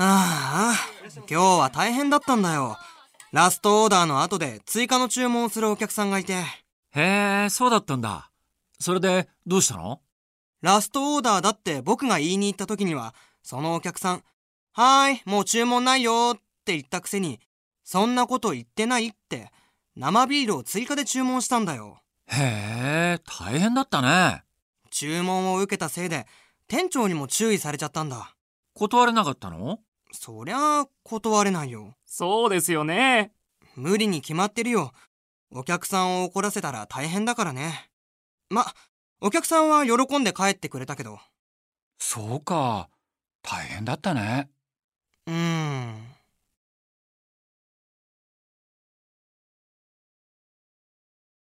ああ、今日は大変だったんだよ。ラストオーダーの後で追加の注文をするお客さんがいて。へえ、そうだったんだ。それで、どうしたの？ラストオーダーだって僕が言いに行った時には、そのお客さん、はーい、もう注文ないよって言ったくせに、そんなこと言ってないって、生ビールを追加で注文したんだよ。へえ、大変だったね。注文を受けたせいで、店長にも注意されちゃったんだ。断れなかったの？そりゃあ、断れないよ。そうですよね。無理に決まってるよ。お客さんを怒らせたら大変だからね。ま、お客さんは喜んで帰ってくれたけど。そうか。大変だったね。